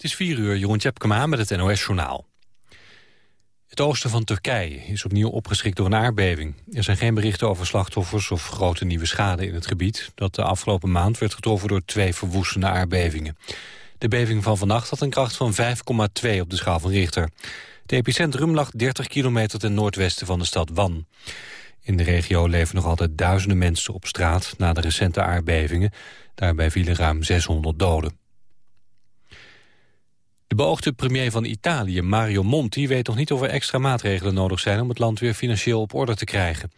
Het is 4 uur, Jeroen Tjepkema met het NOS-journaal. Het oosten van Turkije is opnieuw opgeschrikt door een aardbeving. Er zijn geen berichten over slachtoffers of grote nieuwe schade in het gebied... dat de afgelopen maand werd getroffen door twee verwoestende aardbevingen. De beving van vannacht had een kracht van 5,2 op de schaal van Richter. Het epicentrum lag 30 kilometer ten noordwesten van de stad Wan. In de regio leven nog altijd duizenden mensen op straat... na de recente aardbevingen. Daarbij vielen ruim 600 doden. De beoogde premier van Italië, Mario Monti, weet nog niet of er extra maatregelen nodig zijn om het land weer financieel op orde te krijgen.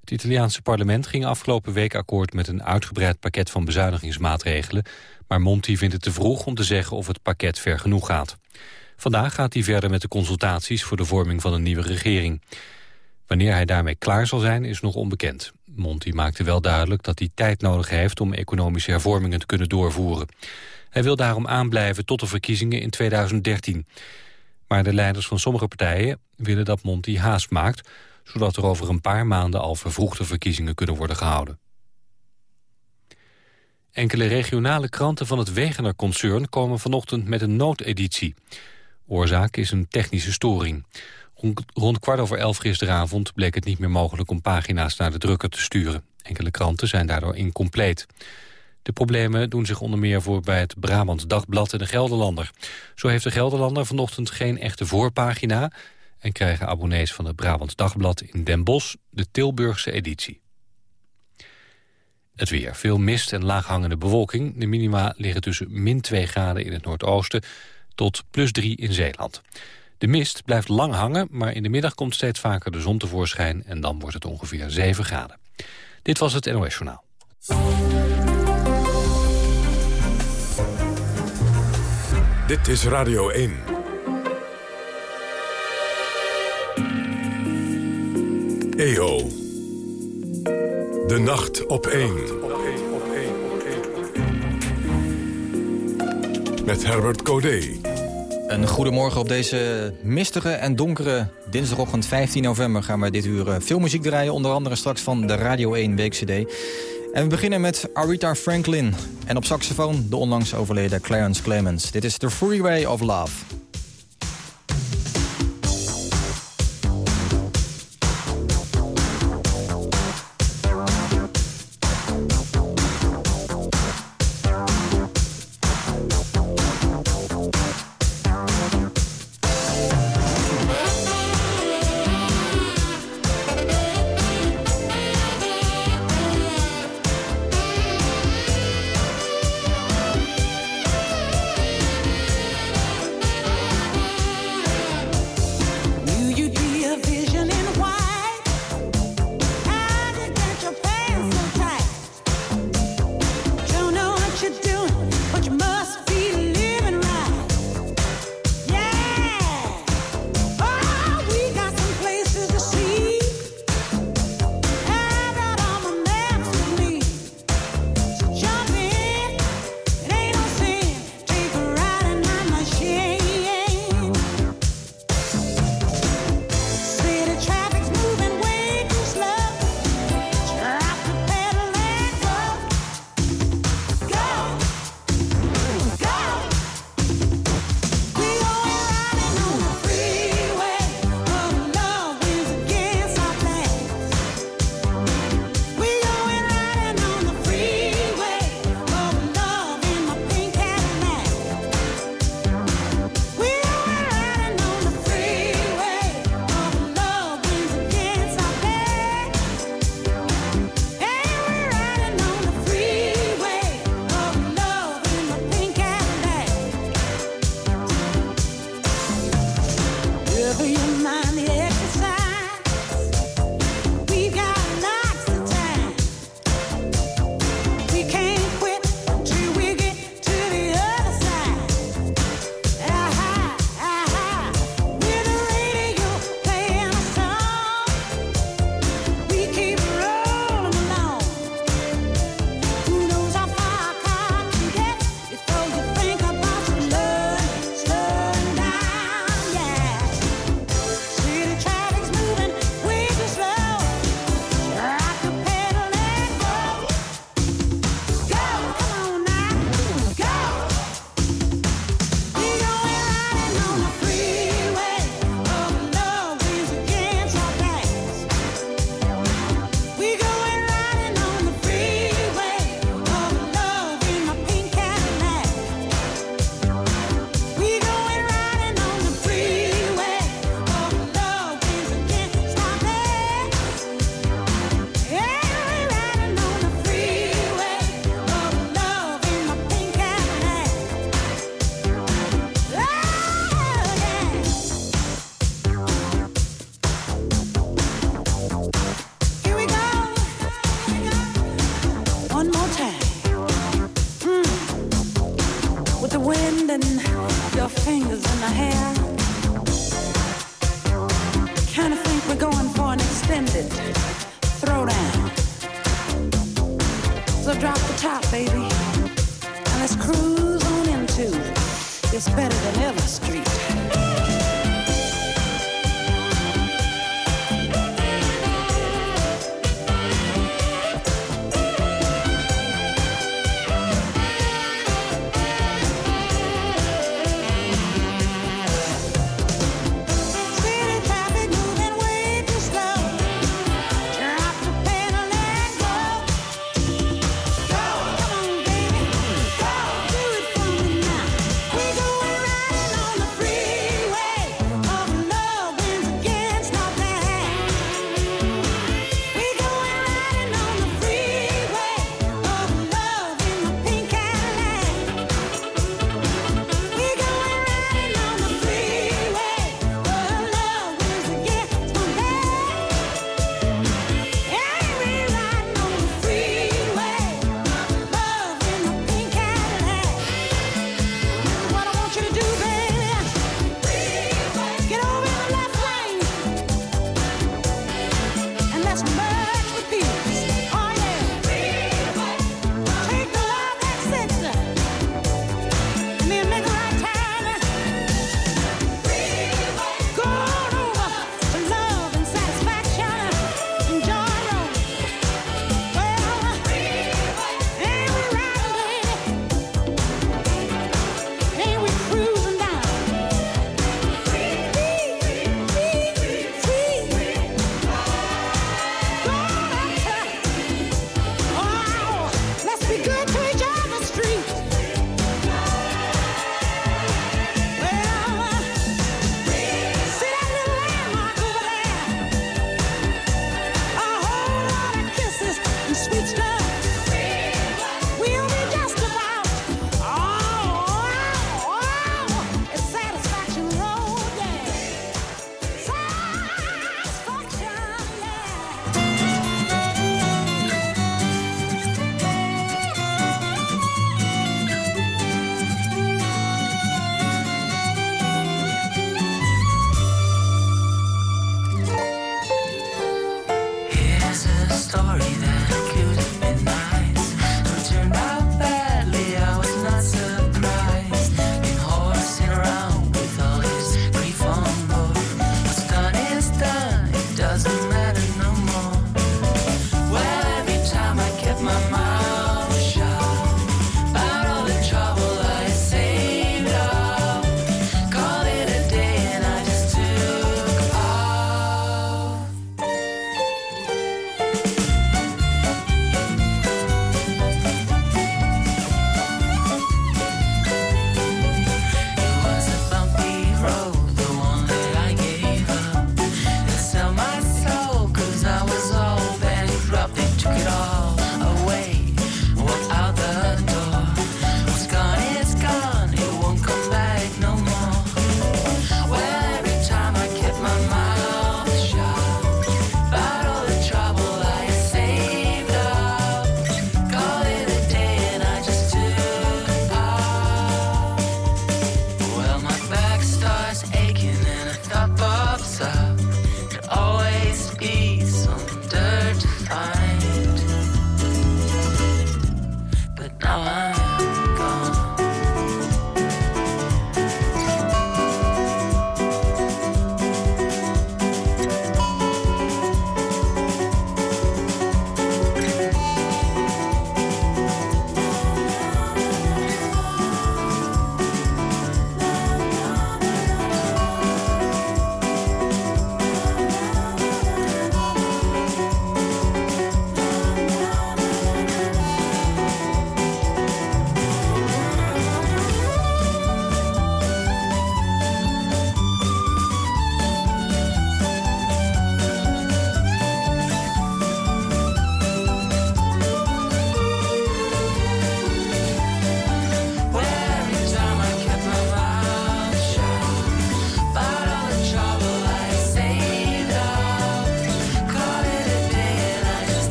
Het Italiaanse parlement ging afgelopen week akkoord met een uitgebreid pakket van bezuinigingsmaatregelen, maar Monti vindt het te vroeg om te zeggen of het pakket ver genoeg gaat. Vandaag gaat hij verder met de consultaties voor de vorming van een nieuwe regering. Wanneer hij daarmee klaar zal zijn is nog onbekend. Monti maakte wel duidelijk dat hij tijd nodig heeft om economische hervormingen te kunnen doorvoeren. Hij wil daarom aanblijven tot de verkiezingen in 2013. Maar de leiders van sommige partijen willen dat Monti haast maakt... zodat er over een paar maanden al vervroegde verkiezingen kunnen worden gehouden. Enkele regionale kranten van het Wegener-concern komen vanochtend met een noodeditie. Oorzaak is een technische storing. Rond kwart over elf gisteravond bleek het niet meer mogelijk om pagina's naar de drukker te sturen. Enkele kranten zijn daardoor incompleet. De problemen doen zich onder meer voor bij het Brabants Dagblad en de Gelderlander. Zo heeft de Gelderlander vanochtend geen echte voorpagina... en krijgen abonnees van het Brabants Dagblad in Den Bosch de Tilburgse editie. Het weer. Veel mist en laaghangende bewolking. De minima liggen tussen min 2 graden in het noordoosten tot plus 3 in Zeeland. De mist blijft lang hangen, maar in de middag komt steeds vaker de zon tevoorschijn... en dan wordt het ongeveer 7 graden. Dit was het NOS Journaal. Dit is Radio 1. EO. De nacht op 1. Met Herbert Codé. Een goedemorgen op deze mistige en donkere dinsdagochtend 15 november... gaan we dit uur veel muziek draaien, onder andere straks van de Radio 1 Week-cd. En we beginnen met Aretha Franklin. En op saxofoon de onlangs overleden Clarence Clemens. Dit is The Freeway of Love.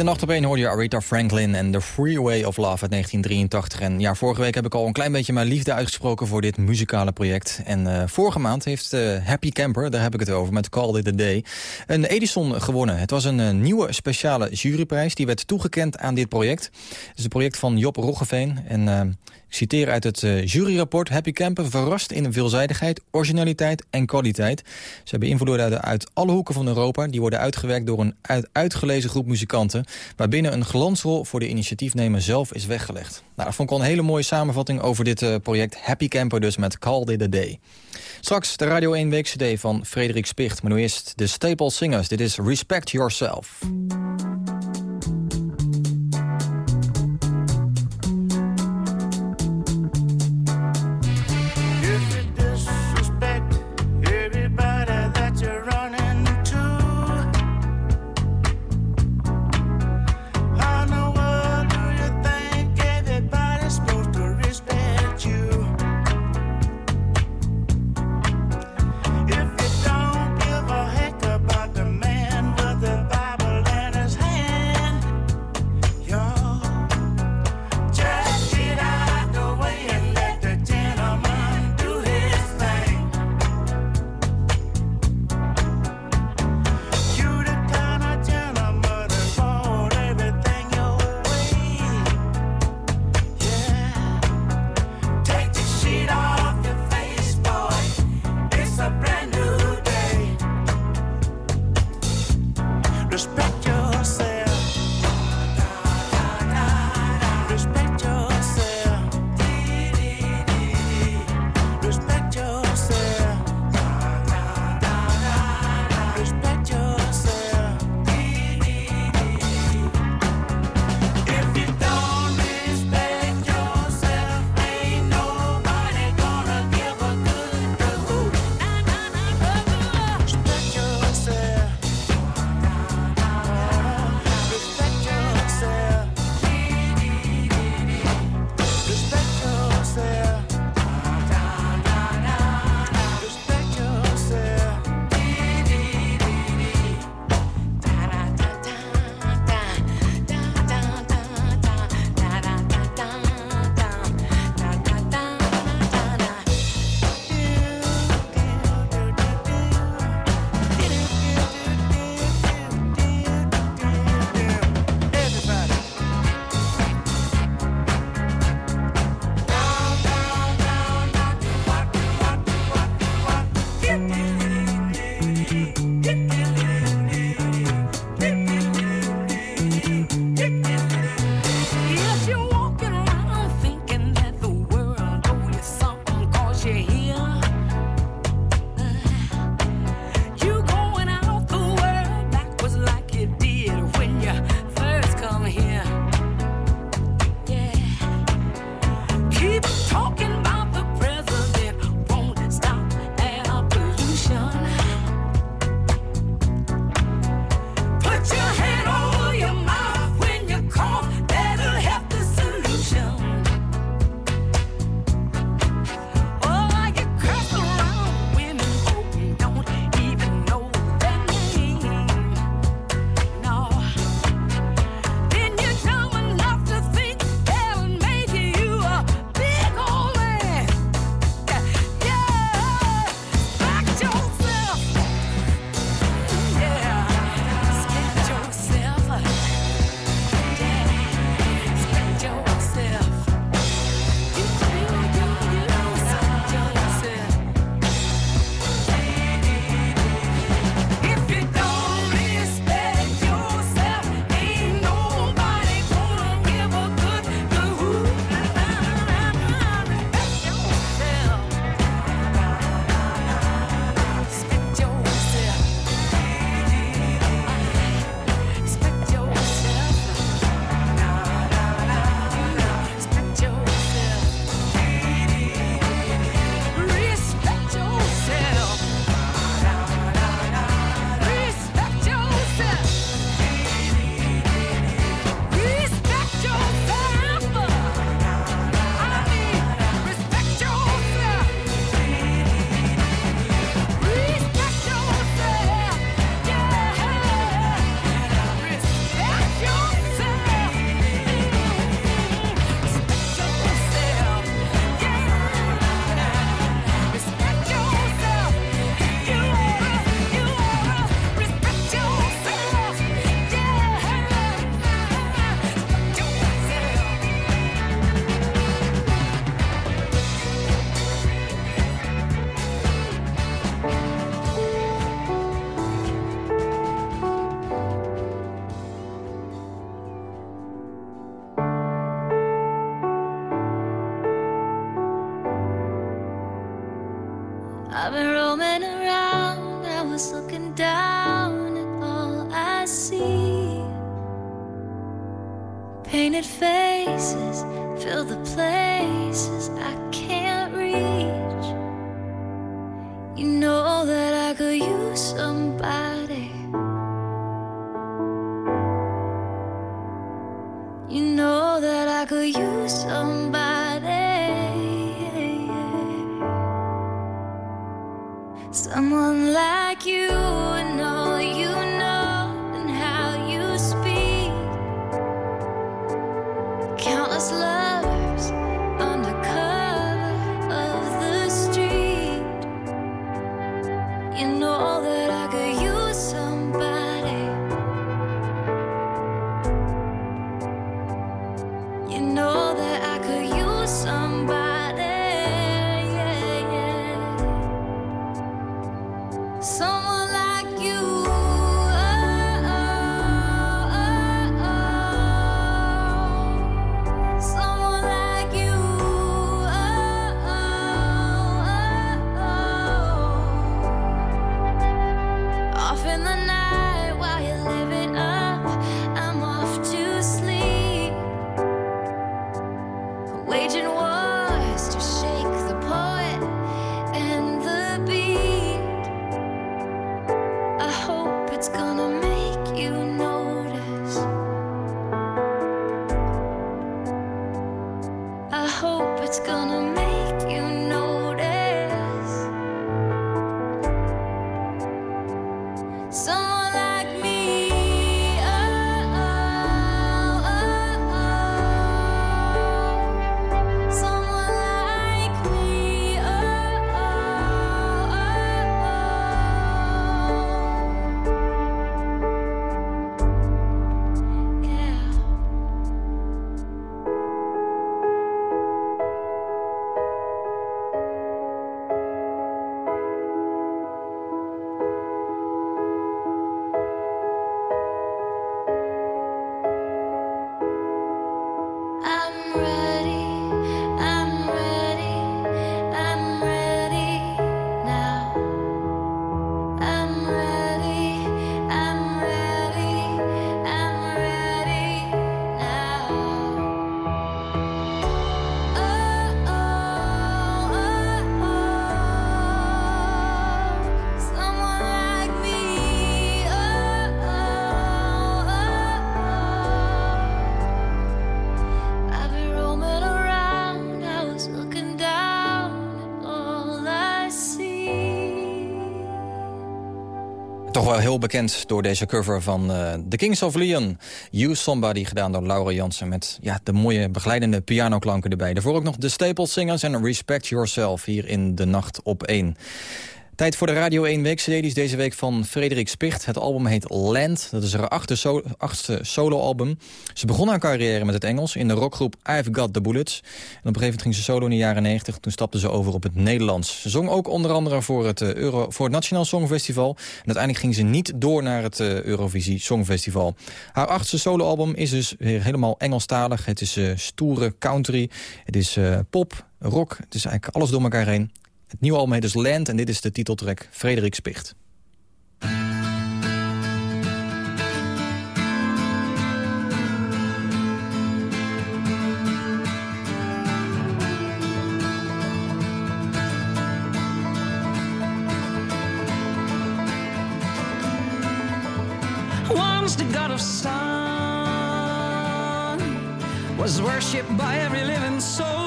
In de nacht op hoorde je Aretha Franklin en The Freeway of Love uit 1983. En ja, vorige week heb ik al een klein beetje mijn liefde uitgesproken voor dit muzikale project. En uh, vorige maand heeft uh, Happy Camper, daar heb ik het over, met Call It A Day, een Edison gewonnen. Het was een uh, nieuwe speciale juryprijs die werd toegekend aan dit project. Het is een project van Job Roggeveen en citeer uit het uh, juryrapport... Happy Camper verrast in veelzijdigheid, originaliteit en kwaliteit. Ze hebben invloeden uit alle hoeken van Europa. Die worden uitgewerkt door een uit uitgelezen groep muzikanten... waarbinnen een glansrol voor de initiatiefnemer zelf is weggelegd. Nou, dat vond ik al een hele mooie samenvatting over dit uh, project Happy Camper... dus met Call It A Day. Straks de Radio 1 Week CD van Frederik Spicht. Maar nu eerst de Staple Singers. Dit is Respect Yourself. Bekend door deze cover van eh, The Kings of Leon. You Somebody, gedaan door Laura Jansen... met ja, de mooie begeleidende pianoklanken erbij. Daarvoor ook nog de Staple Singers en Respect Yourself... hier in De Nacht op 1. Tijd voor de Radio 1 Week deze week van Frederik Spicht. Het album heet Land. Dat is haar achtste, so achtste soloalbum. Ze begon haar carrière met het Engels in de rockgroep I've Got The Bullets. En op een gegeven moment ging ze solo in de jaren 90. Toen stapte ze over op het Nederlands. Ze zong ook onder andere voor het, eh, Euro, voor het Nationaal Songfestival. En uiteindelijk ging ze niet door naar het eh, Eurovisie Songfestival. Haar achtste soloalbum is dus weer helemaal Engelstalig. Het is eh, stoere country. Het is pop, rock. Het is eigenlijk alles door elkaar heen. Het nieuwe album heet dus Land en dit is de titeltrack Frederik Spicht. The god of sun was worshipped by every living soul.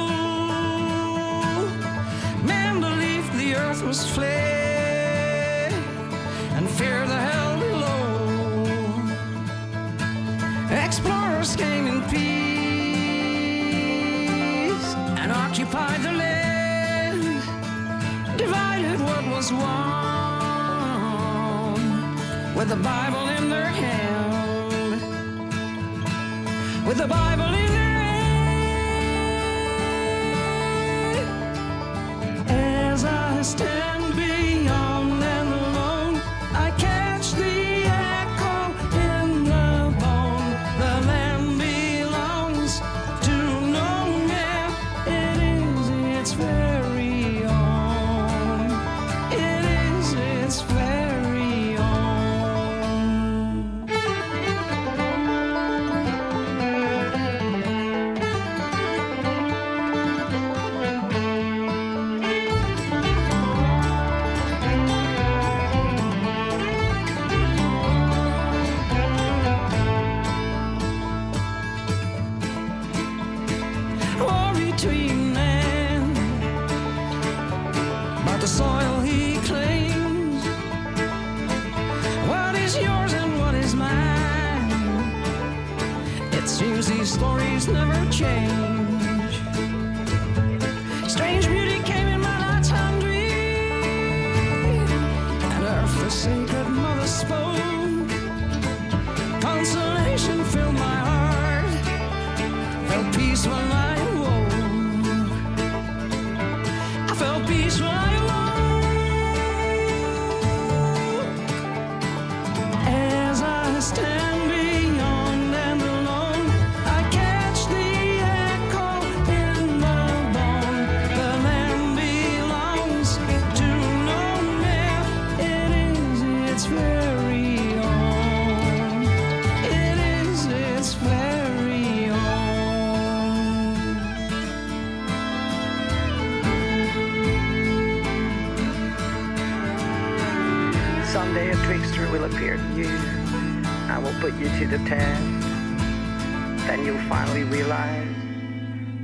Was flat and fear the hell below. Explorers came in peace and occupied the land, divided what was one with the Bible in their hand. With the Bible in their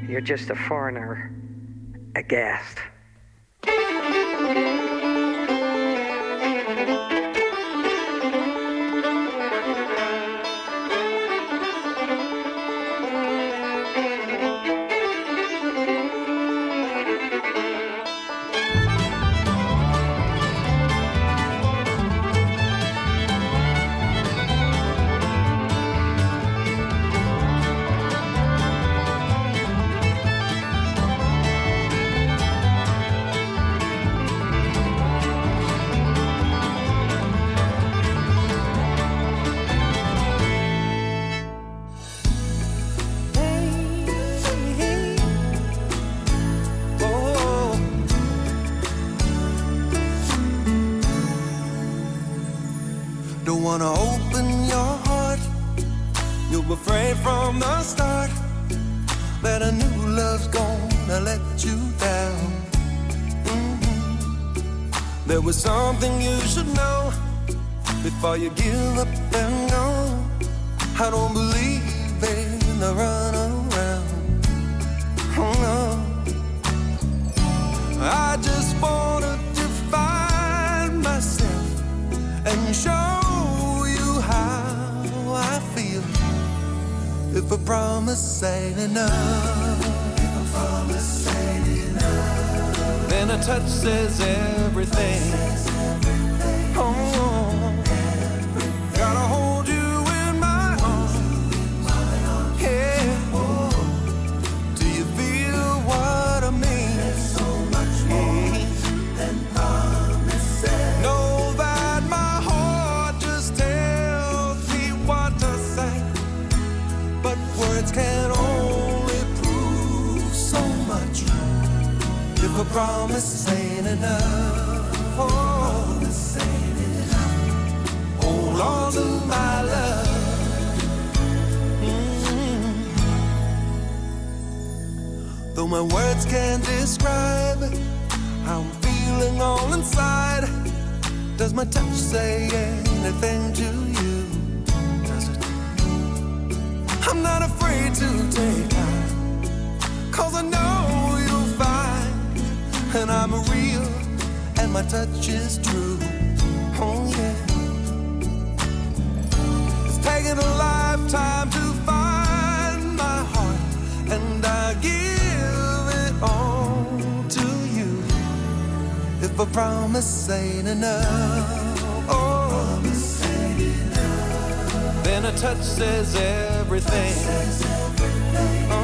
You're just a foreigner aghast. But a promise ain't enough, if a promise ain't enough, then a touch says everything. promises ain't enough. Oh, ain't enough. Hold on to my love. Mm-hmm. Though my words can't describe how I'm feeling all inside, does my touch say anything to you? I'm not afraid to take time, cause I know and I'm real, and my touch is true. Oh yeah. It's taken a lifetime to find my heart, and I give it all to you. If a promise ain't enough, oh, promise ain't enough. then a touch says everything. Touch says everything. Oh,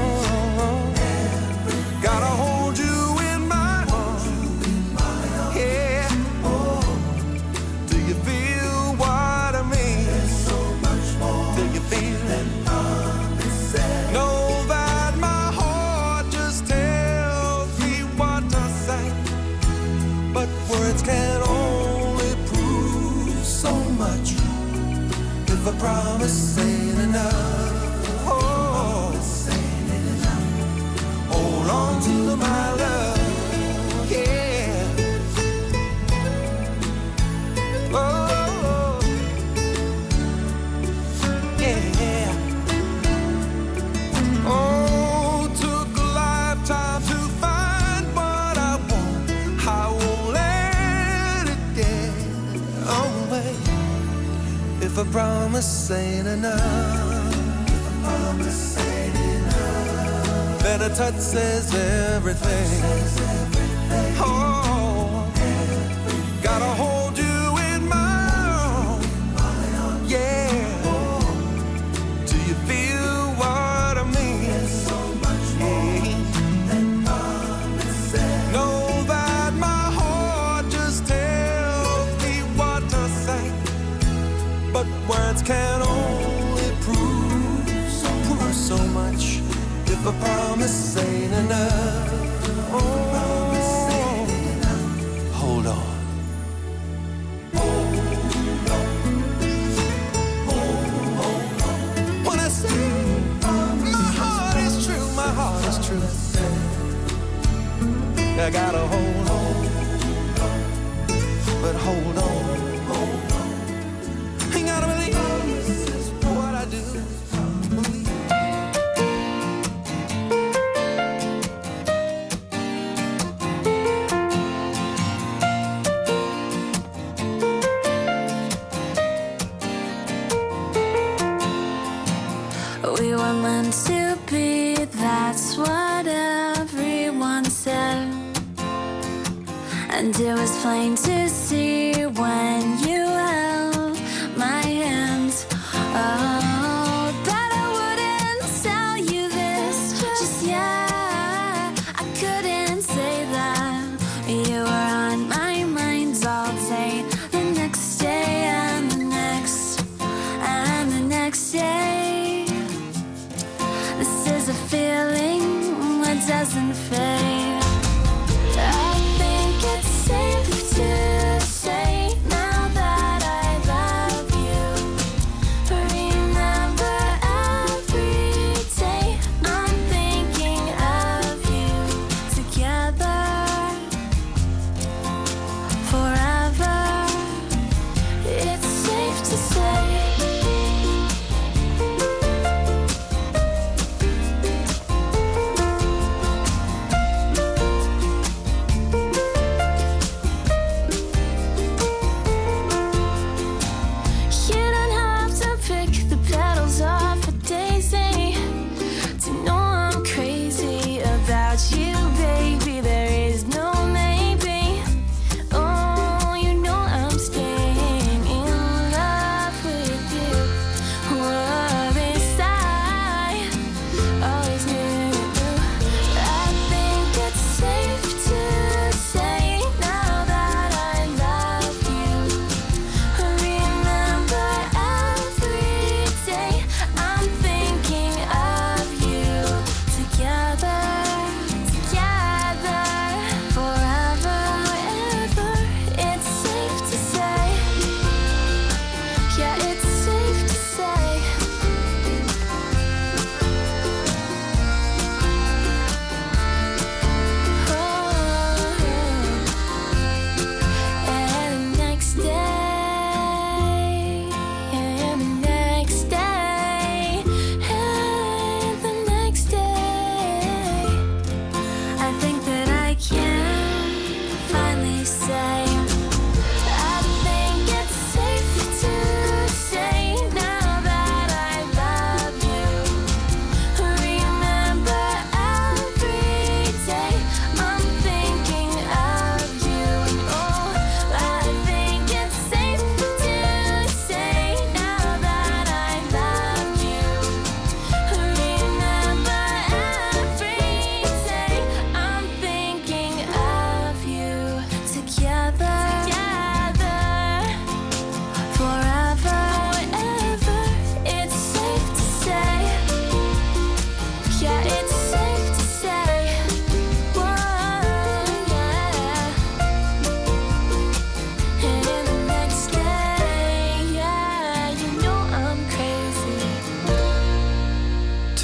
And it was plain to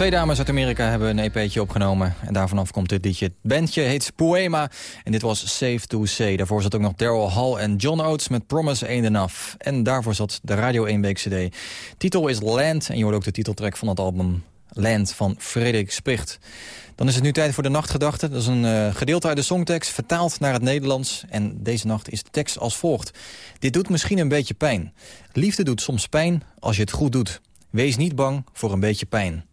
Twee dames uit Amerika hebben een EP'tje opgenomen. En daarvanaf komt dit liedje. Het bandje heet Poema. En dit was Safe to Say. Daarvoor zat ook nog Daryl Hall en John Oates met Promise Ain't Enough. En daarvoor zat de Radio 1 Week CD. Titel is Land. En je hoort ook de titeltrack van het album Land van Frederik Spricht. Dan is het nu tijd voor de nachtgedachten. Dat is een eh, gedeelte uit de songtekst, vertaald naar het Nederlands. En deze nacht is de tekst als volgt. Dit doet misschien een beetje pijn. Liefde doet soms pijn als je het goed doet. Wees niet bang voor een beetje pijn.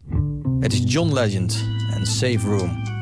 Het is John Legend en Safe Room.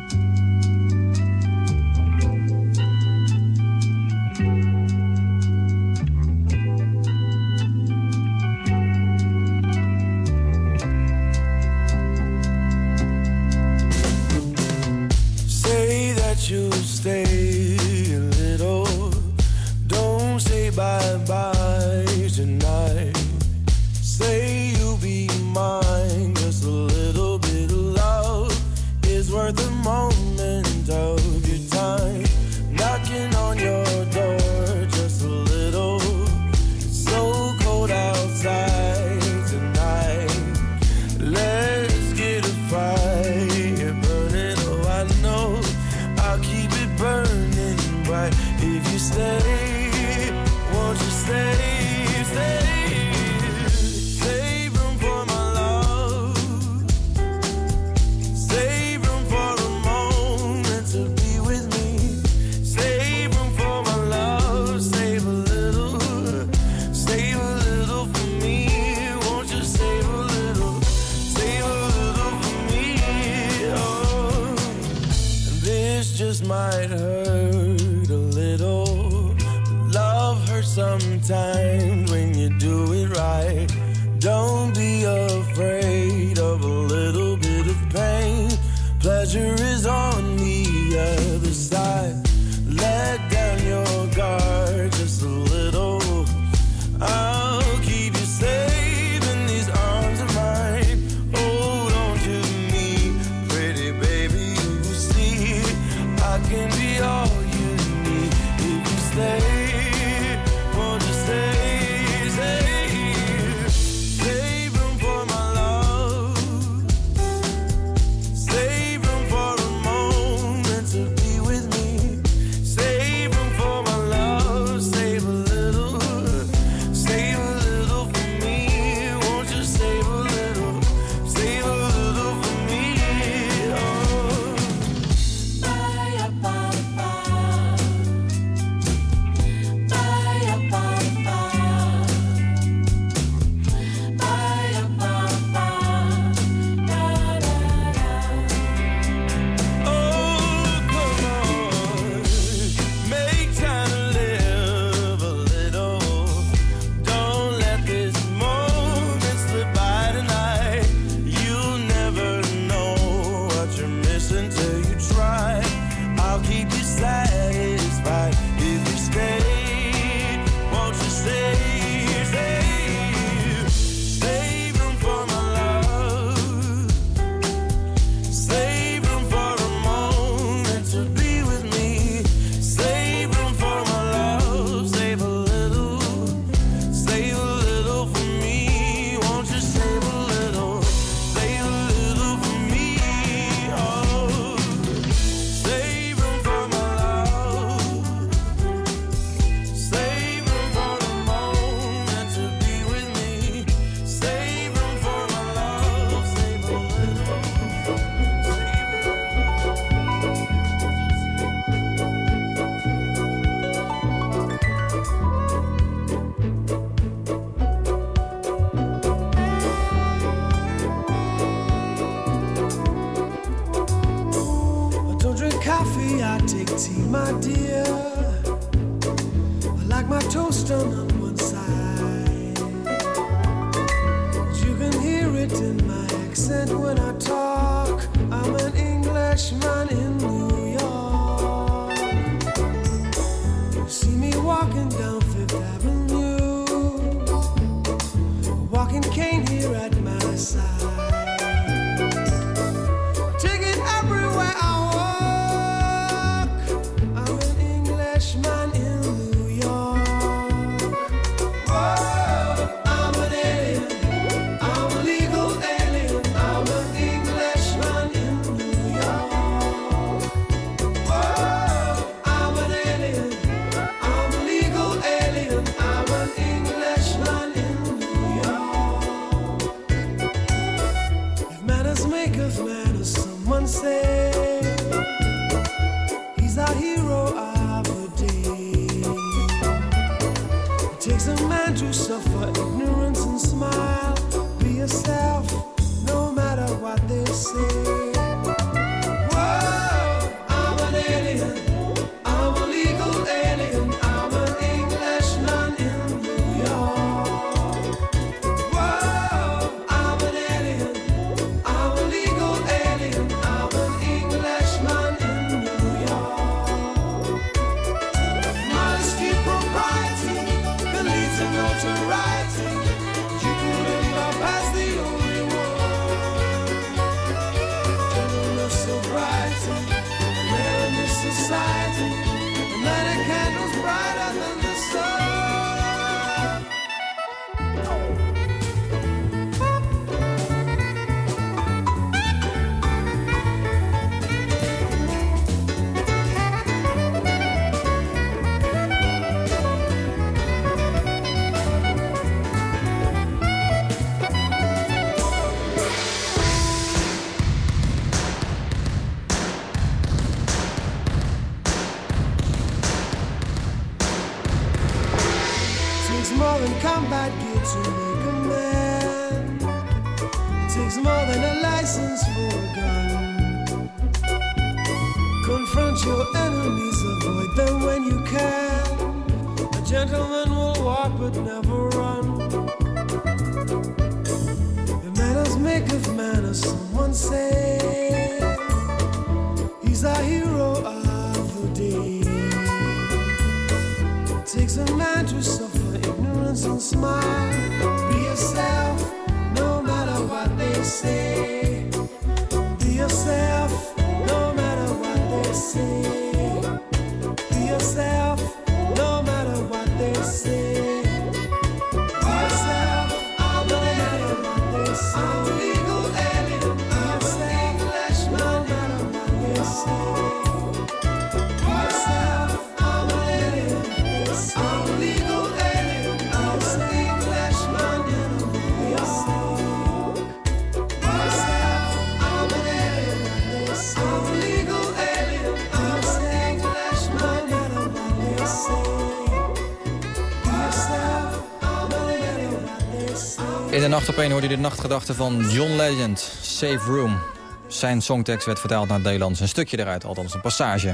In de nacht op één hoorde je de nachtgedachte van John Legend, Safe Room. Zijn songtekst werd vertaald naar het Nederlands. Een stukje eruit, althans een passage.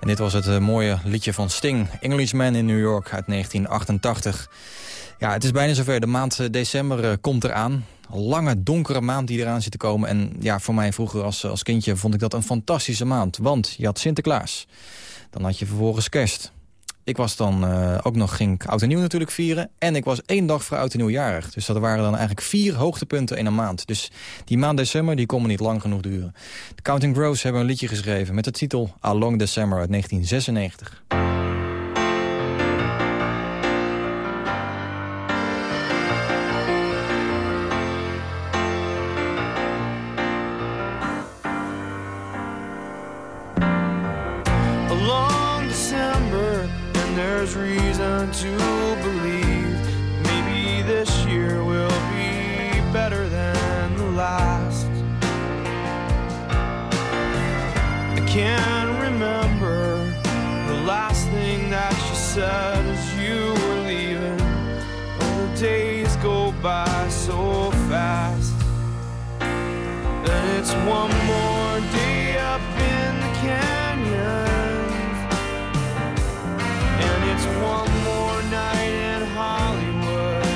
En dit was het eh, mooie liedje van Sting, Englishman in New York uit 1988. Ja, het is bijna zover. De maand eh, december eh, komt eraan. Lange, donkere maand die eraan zit te komen. En ja, voor mij vroeger als, als kindje vond ik dat een fantastische maand. Want je had Sinterklaas. Dan had je vervolgens kerst. Ik was dan eh, ook nog, ging oud en nieuw natuurlijk vieren. En ik was één dag voor oud en nieuw jarig. Dus dat waren dan eigenlijk vier hoogtepunten in een maand. Dus die maand december, die kon me niet lang genoeg duren. De Counting Crows hebben een liedje geschreven met de titel Along December uit 1996. By so fast. And it's one more day up in the canyon. And it's one more night in Hollywood.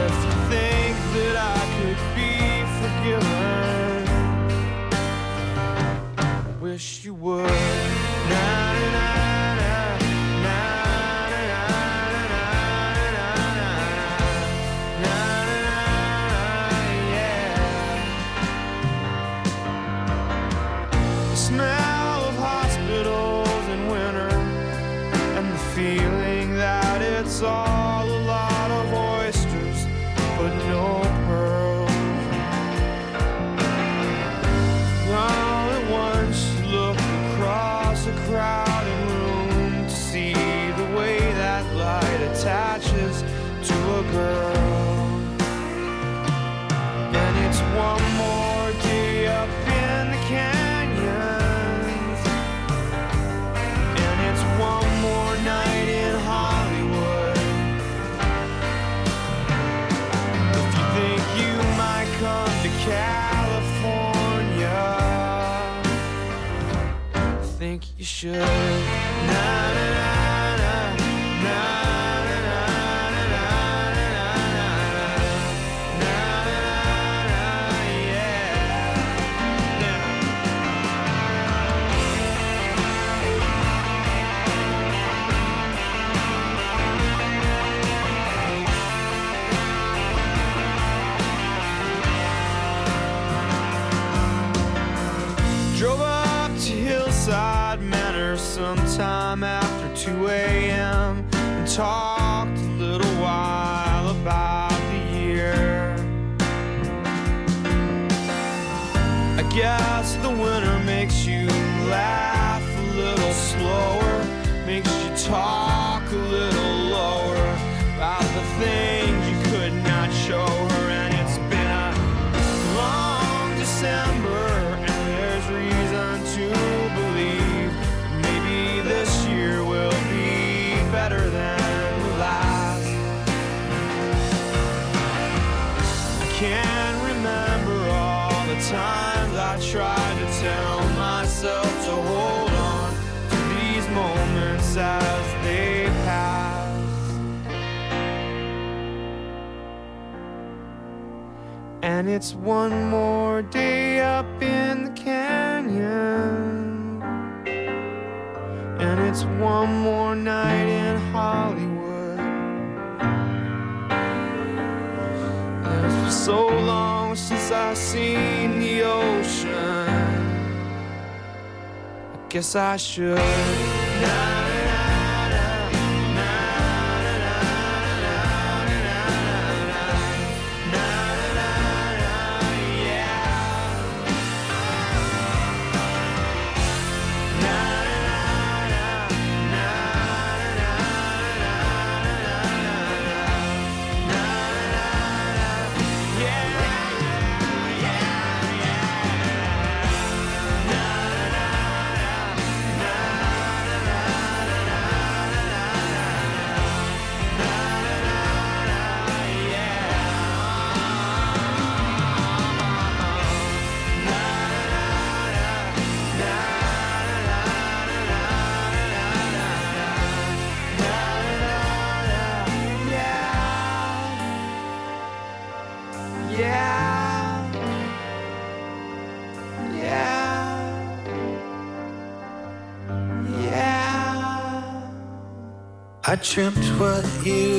If you think that I could be forgiven, wish you would. It's one more day up in the canyon. And it's one more night in Hollywood. And it's been so long since I've seen the ocean. I guess I should. Now what you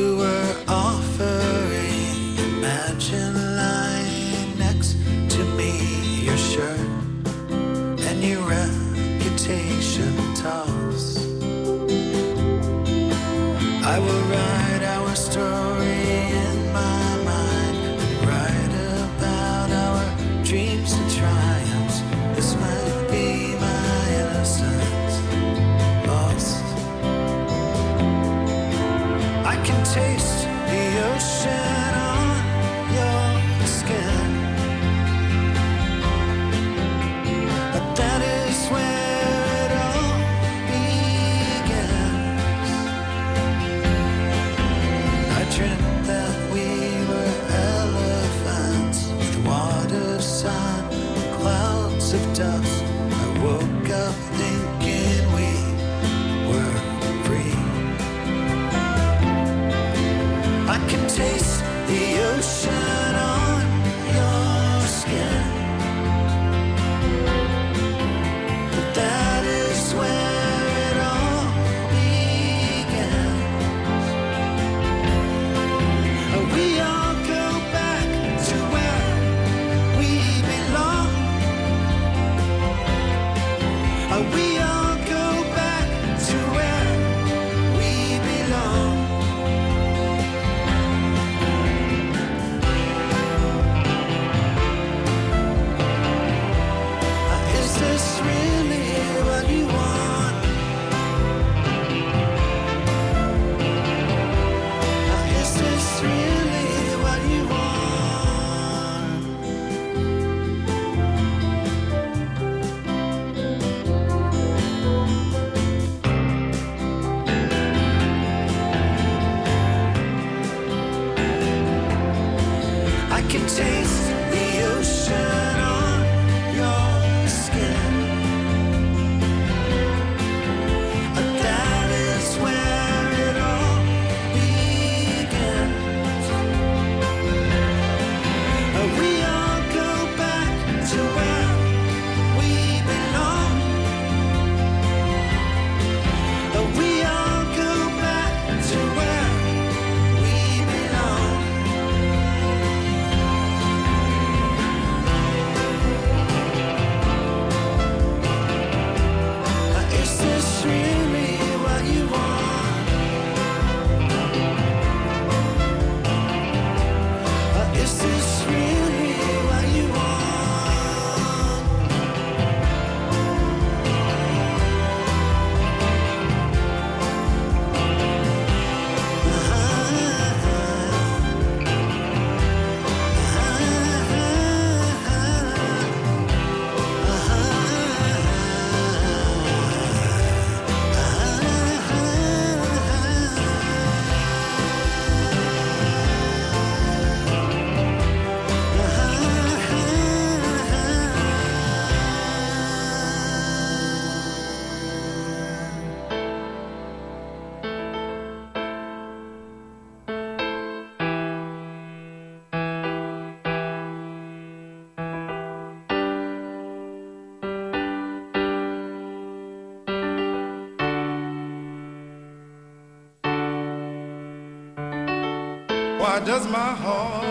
Why does my heart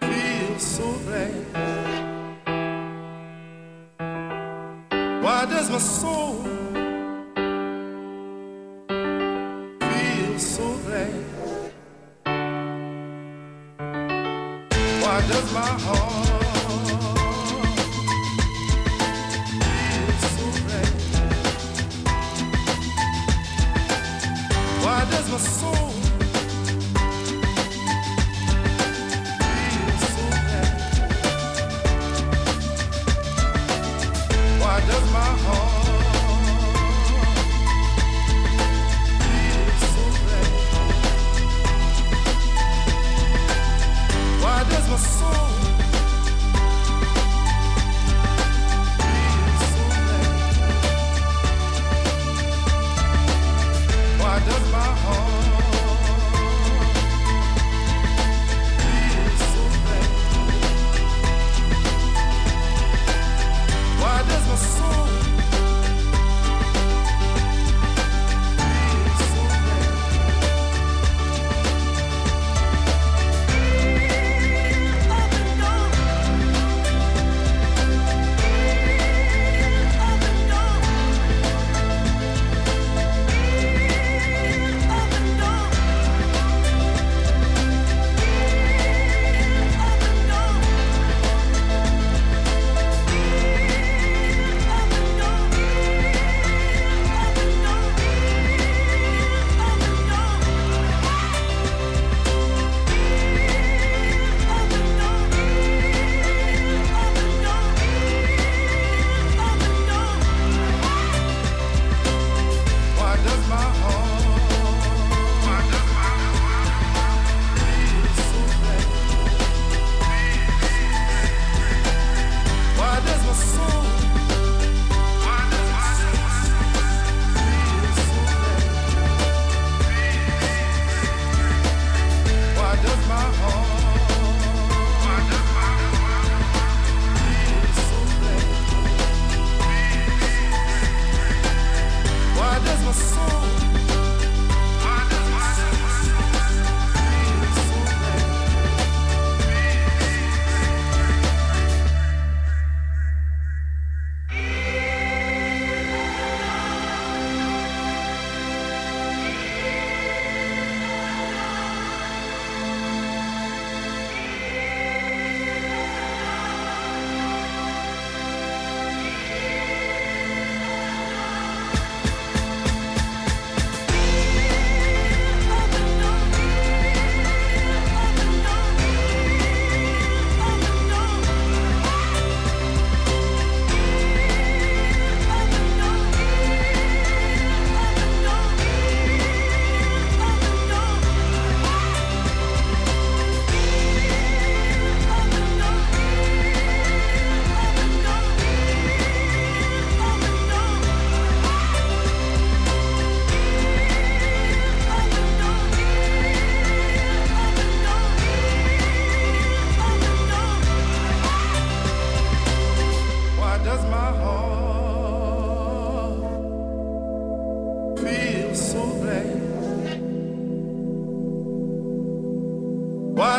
feel so glad? Why does my soul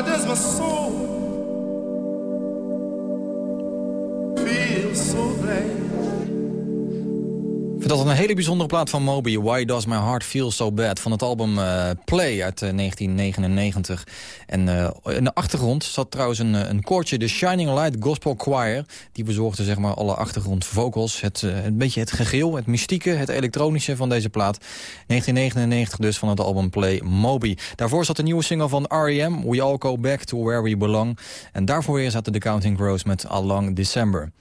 my soul hele bijzondere plaat van Moby. Why Does My Heart Feel So Bad? Van het album eh, Play uit eh, 1999. En eh, in de achtergrond zat trouwens een, eh, een koortje, de Shining Light Gospel Choir. Die verzorgde zeg maar alle achtergrondvocals. Het, eh, een beetje het gegeel, het mystieke, het elektronische van deze plaat. 1999 dus van het album Play Moby. Daarvoor zat de nieuwe single van R.E.M. We All Go Back To Where We Belong. En daarvoor weer zaten de Counting Crows met Along December.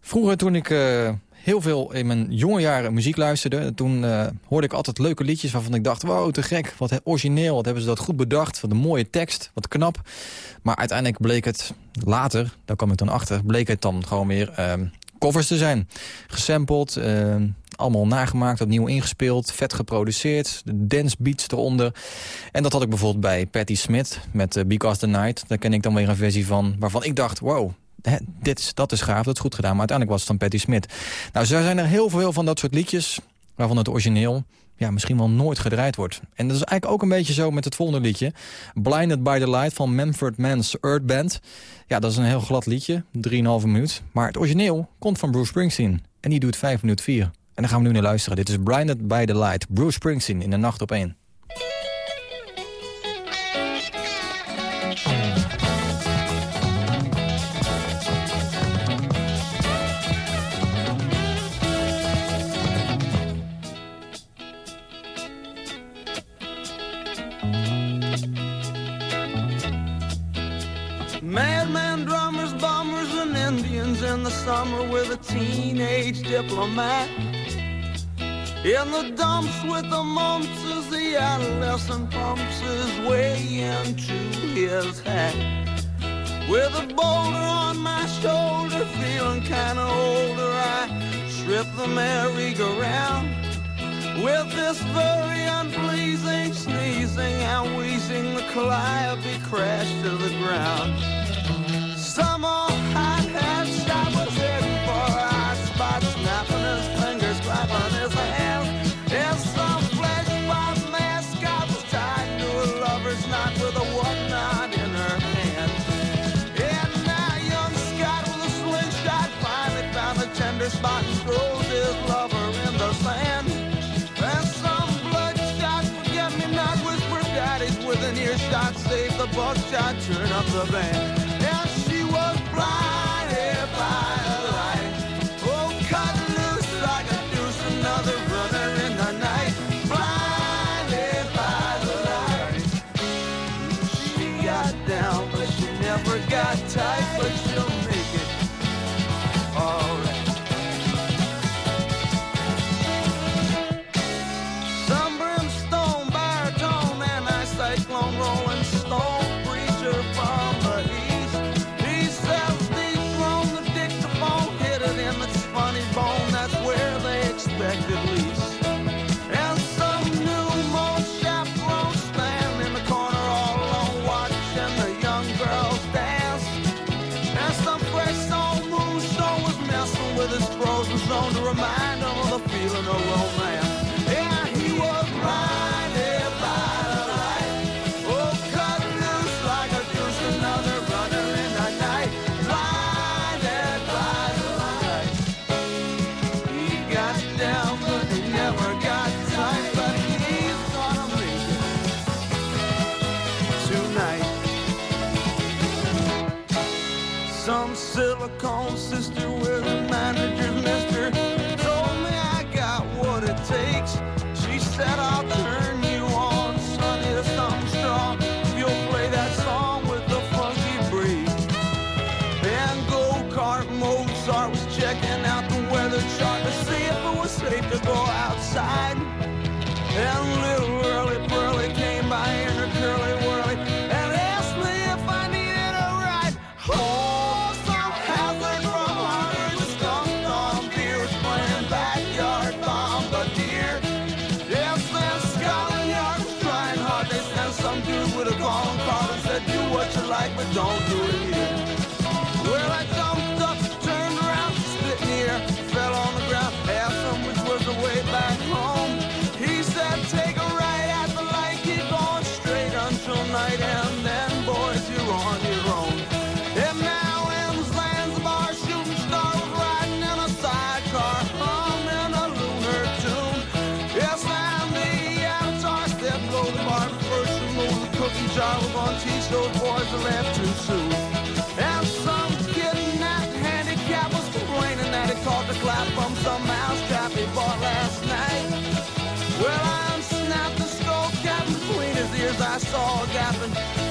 Vroeger toen ik eh, heel veel in mijn jonge jaren muziek luisterde... toen eh, hoorde ik altijd leuke liedjes waarvan ik dacht... wow, te gek, wat origineel, wat hebben ze dat goed bedacht... wat een mooie tekst, wat knap. Maar uiteindelijk bleek het later, daar kwam ik dan achter... bleek het dan gewoon weer ehm, covers te zijn. Gesampled, ehm, allemaal nagemaakt, opnieuw ingespeeld... vet geproduceerd, de dance beats eronder. En dat had ik bijvoorbeeld bij Patti Smith met eh, Because the Night. Daar ken ik dan weer een versie van waarvan ik dacht... wow, dit, dat is gaaf, dat is goed gedaan. Maar uiteindelijk was het dan Patti Smith. Nou, zo zijn er heel veel van dat soort liedjes... waarvan het origineel ja, misschien wel nooit gedraaid wordt. En dat is eigenlijk ook een beetje zo met het volgende liedje. Blinded by the Light van Manfred Mann's Earth Band. Ja, dat is een heel glad liedje, 3,5 minuut. Maar het origineel komt van Bruce Springsteen. En die doet 5 minuten 4. En daar gaan we nu naar luisteren. Dit is Blinded by the Light, Bruce Springsteen in de nacht op 1. in the summer with a teenage diplomat. In the dumps with the mumps as the adolescent pumps his way into his hat. With a boulder on my shoulder, feeling kinda older, I strip the merry-go-round. With this very unpleasing sneezing and wheezing, the calliope crashed to the ground. Summer high. of the band. call sister where the manager missed her. Told me I got what it takes. She said I'll I saw it happen.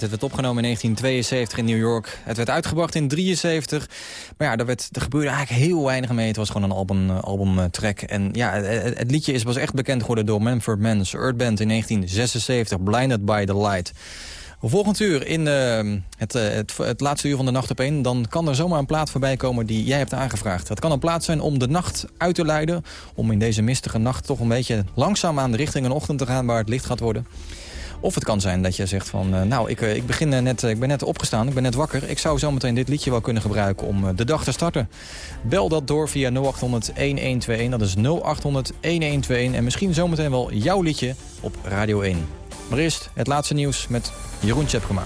Het werd opgenomen in 1972 in New York. Het werd uitgebracht in 73. Maar ja, er, werd, er gebeurde eigenlijk heel weinig mee. Het was gewoon een album, uh, albumtrack. En ja, het, liedje is, was echt bekend geworden door Manfred Mann's Earth Band in 1976. Blinded by the Light. Volgend uur in uh, het, uh, het, het, laatste uur van de nacht op één... dan kan er zomaar een plaat voorbij komen die jij hebt aangevraagd. Het kan een plaat zijn om de nacht uit te leiden... om in deze mistige nacht toch een beetje langzaam aan de richting een ochtend te gaan... waar het licht gaat worden. Of het kan zijn dat je zegt van, uh, nou, ik, ik, begin net, ik ben net opgestaan, ik ben net wakker. Ik zou zometeen dit liedje wel kunnen gebruiken om de dag te starten. Bel dat door via 0800-1121, dat is 0800-1121. En misschien zometeen wel jouw liedje op Radio 1. Maar eerst het laatste nieuws met Jeroen Tjepkema.